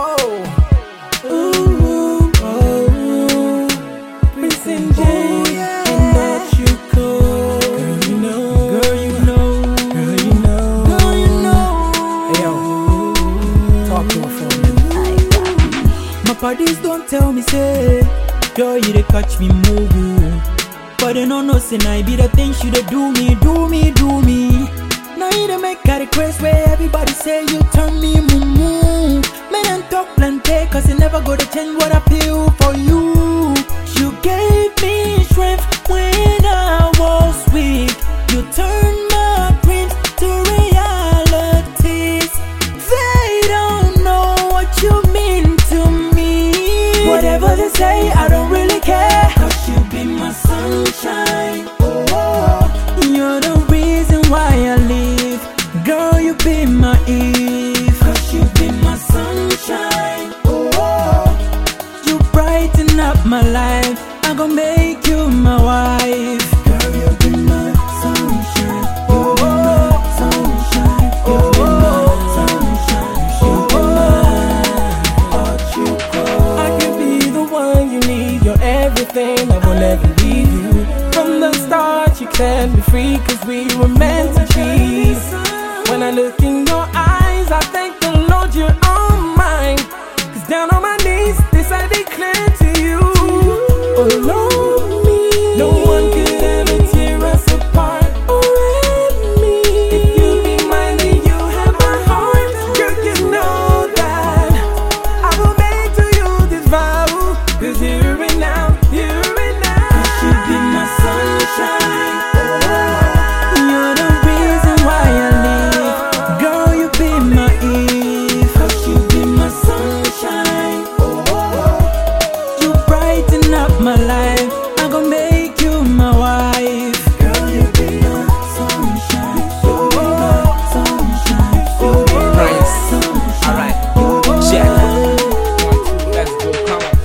Oh. Parties don't tell me say, girl, you dey catch me move. But they don't know say I be the thing you dey do me, do me, do me. Now you dey make a request where everybody say you turn me mumu. Talk plenty cause you never go to change what I feel for you. You gave me strength when I was weak. You turned my dreams to realities. They don't know what you mean to me. Whatever they say, I don't really care. Cause you be my sunshine. Oh, you're the reason why I live. Girl, you be my. My life. I'm gonna make you my wife. Girl, you be my sunshine. Oh, sunshine. Oh, sunshine. I can be the one you need. You're everything. I will never leave you. From the start, you set me free. Cause we were meant to be. Cause here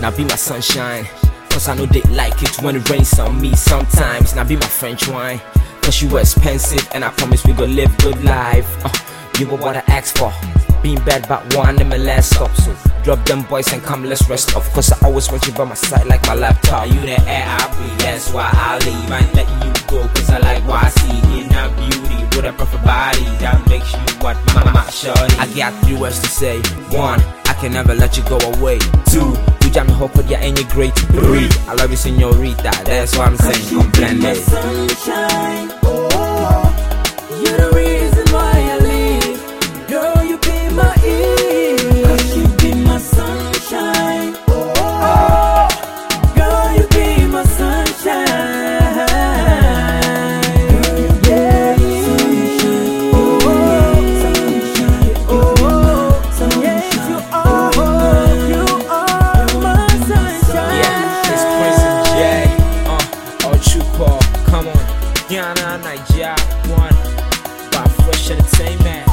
Now be my sunshine. Cause I know they like it when it rains on me sometimes. Now be my French wine. Cause you were expensive and I promise we gon' live good life. Uh, you were what I asked for. Being bad but one and my last stop. So drop them boys and come let's rest off. Cause I always want you by my side like my laptop. You the air I breathe, that's why I leave. I ain't letting you go cause I like what I see in her beauty. With a perfect body that makes you what my, my shorty. I got three words to say. One, I can never let you go away. Two, you me hope yeah and you're great. Three, I love you senorita. That's what I'm saying. Come blended. sunshine. On. Ghana, Nigeria, one. By Fresh Entertainment.